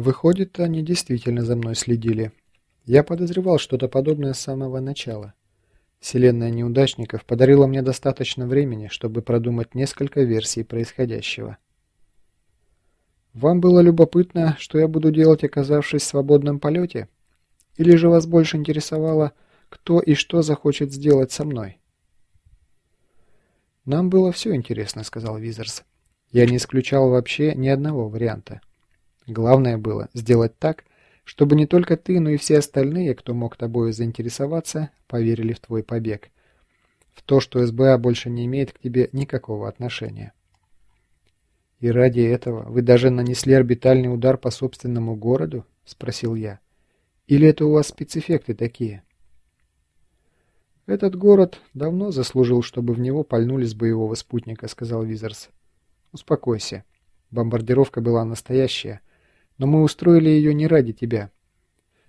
Выходит, они действительно за мной следили. Я подозревал что-то подобное с самого начала. Вселенная неудачников подарила мне достаточно времени, чтобы продумать несколько версий происходящего. Вам было любопытно, что я буду делать, оказавшись в свободном полете? Или же вас больше интересовало, кто и что захочет сделать со мной? Нам было все интересно, сказал Визерс. Я не исключал вообще ни одного варианта. Главное было сделать так, чтобы не только ты, но и все остальные, кто мог тобою заинтересоваться, поверили в твой побег. В то, что СБА больше не имеет к тебе никакого отношения. «И ради этого вы даже нанесли орбитальный удар по собственному городу?» – спросил я. «Или это у вас спецэффекты такие?» «Этот город давно заслужил, чтобы в него пальнули с боевого спутника», – сказал Визерс. «Успокойся. Бомбардировка была настоящая, но мы устроили ее не ради тебя.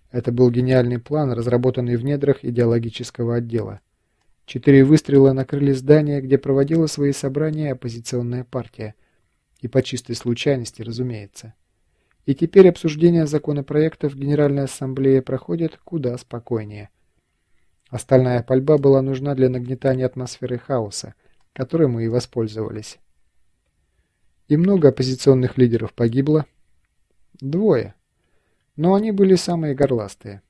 Это был гениальный план, разработанный в недрах идеологического отдела. Четыре выстрела накрыли здание, где проводила свои собрания оппозиционная партия. И по чистой случайности, разумеется. И теперь обсуждение законопроектов Генеральной Ассамблеи проходит куда спокойнее. Остальная пальба была нужна для нагнетания атмосферы хаоса, которой мы и воспользовались. И много оппозиционных лидеров погибло, Двое. Но они были самые горластые.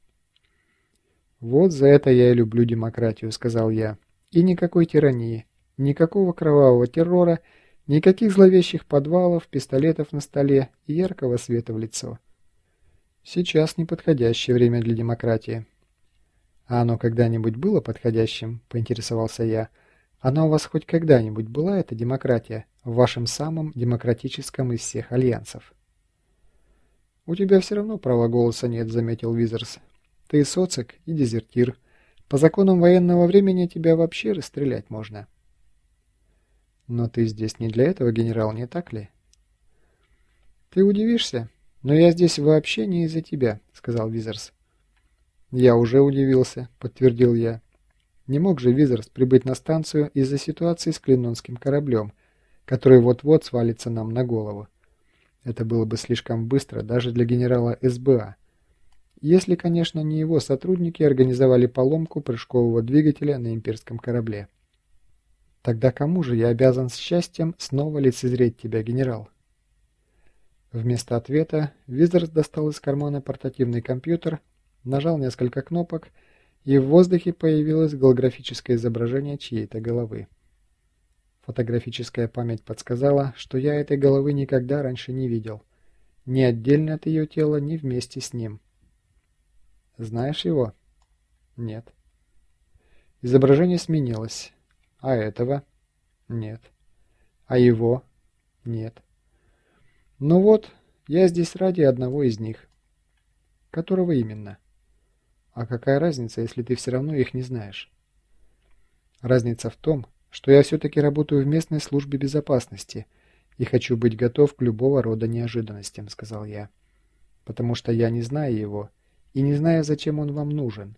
«Вот за это я и люблю демократию», — сказал я. «И никакой тирании, никакого кровавого террора, никаких зловещих подвалов, пистолетов на столе и яркого света в лицо. Сейчас неподходящее время для демократии». «А оно когда-нибудь было подходящим?» — поинтересовался я. «Она у вас хоть когда-нибудь была, эта демократия, в вашем самом демократическом из всех альянсов?» «У тебя все равно права голоса нет», — заметил Визерс. «Ты социк и дезертир. По законам военного времени тебя вообще расстрелять можно». «Но ты здесь не для этого, генерал, не так ли?» «Ты удивишься, но я здесь вообще не из-за тебя», — сказал Визерс. «Я уже удивился», — подтвердил я. Не мог же Визерс прибыть на станцию из-за ситуации с клинонским кораблем, который вот-вот свалится нам на голову. Это было бы слишком быстро даже для генерала СБА. Если, конечно, не его сотрудники организовали поломку прыжкового двигателя на имперском корабле. Тогда кому же я обязан с счастьем снова лицезреть тебя, генерал? Вместо ответа Визерс достал из кармана портативный компьютер, нажал несколько кнопок, и в воздухе появилось голографическое изображение чьей-то головы. Фотографическая память подсказала, что я этой головы никогда раньше не видел. Ни отдельно от ее тела, ни вместе с ним. Знаешь его? Нет. Изображение сменилось. А этого? Нет. А его? Нет. Ну вот, я здесь ради одного из них. Которого именно? А какая разница, если ты все равно их не знаешь? Разница в том, что я все-таки работаю в местной службе безопасности и хочу быть готов к любого рода неожиданностям», — сказал я. «Потому что я не знаю его и не знаю, зачем он вам нужен.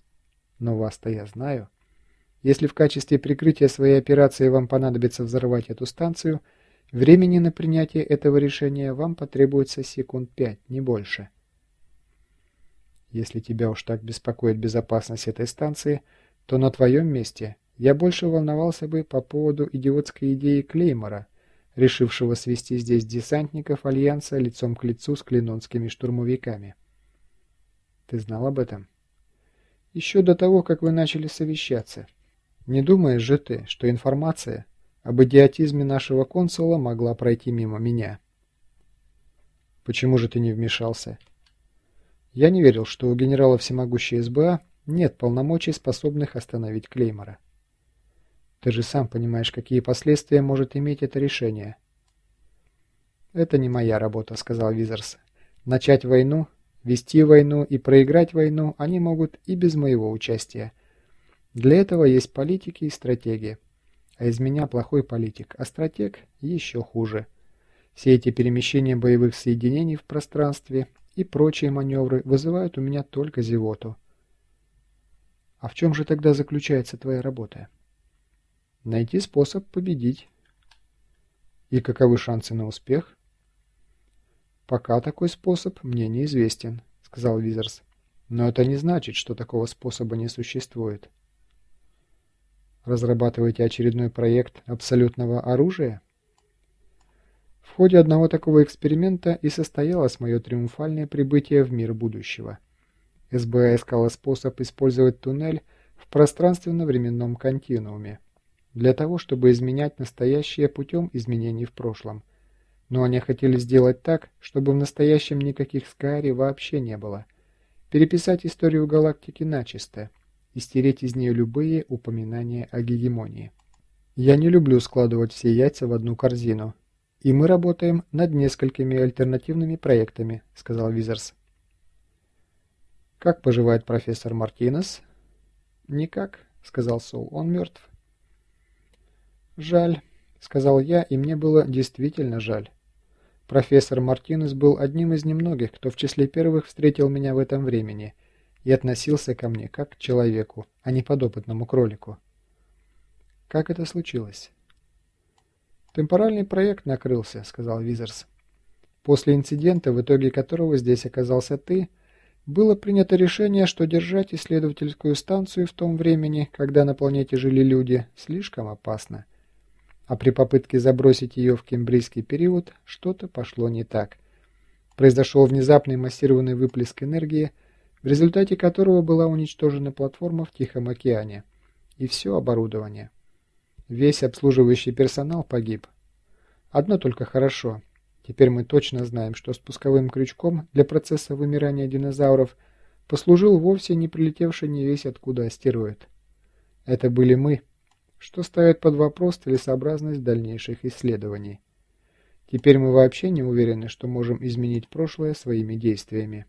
Но вас-то я знаю. Если в качестве прикрытия своей операции вам понадобится взорвать эту станцию, времени на принятие этого решения вам потребуется секунд пять, не больше». Если тебя уж так беспокоит безопасность этой станции, то на твоем месте я больше волновался бы по поводу идиотской идеи Клеймора, решившего свести здесь десантников Альянса лицом к лицу с клинонскими штурмовиками. Ты знал об этом? Еще до того, как вы начали совещаться. Не думаешь же ты, что информация об идиотизме нашего консула могла пройти мимо меня? Почему же ты не вмешался? Я не верил, что у генерала всемогущей СБА нет полномочий, способных остановить Клеймора. Ты же сам понимаешь, какие последствия может иметь это решение. «Это не моя работа», — сказал Визерс. «Начать войну, вести войну и проиграть войну они могут и без моего участия. Для этого есть политики и стратеги. А из меня плохой политик, а стратег еще хуже. Все эти перемещения боевых соединений в пространстве и прочие маневры вызывают у меня только зевоту». «А в чем же тогда заключается твоя работа?» Найти способ победить. И каковы шансы на успех? «Пока такой способ мне неизвестен», — сказал Визерс. «Но это не значит, что такого способа не существует». «Разрабатываете очередной проект абсолютного оружия?» В ходе одного такого эксперимента и состоялось мое триумфальное прибытие в мир будущего. СБА искала способ использовать туннель в пространственно-временном континууме для того, чтобы изменять настоящее путем изменений в прошлом. Но они хотели сделать так, чтобы в настоящем никаких Скаари вообще не было. Переписать историю галактики начисто и стереть из нее любые упоминания о гегемонии. Я не люблю складывать все яйца в одну корзину, и мы работаем над несколькими альтернативными проектами, сказал Визерс. Как поживает профессор Мартинес? Никак, сказал Сол, он мертв. «Жаль», — сказал я, и мне было действительно жаль. Профессор Мартинес был одним из немногих, кто в числе первых встретил меня в этом времени и относился ко мне как к человеку, а не подопытному кролику. Как это случилось? «Темпоральный проект накрылся», — сказал Визерс. «После инцидента, в итоге которого здесь оказался ты, было принято решение, что держать исследовательскую станцию в том времени, когда на планете жили люди, слишком опасно а при попытке забросить ее в кембрийский период что-то пошло не так. Произошел внезапный массированный выплеск энергии, в результате которого была уничтожена платформа в Тихом океане и все оборудование. Весь обслуживающий персонал погиб. Одно только хорошо. Теперь мы точно знаем, что спусковым крючком для процесса вымирания динозавров послужил вовсе не прилетевший не весь откуда астероид. Это были мы что ставит под вопрос целесообразность дальнейших исследований. Теперь мы вообще не уверены, что можем изменить прошлое своими действиями.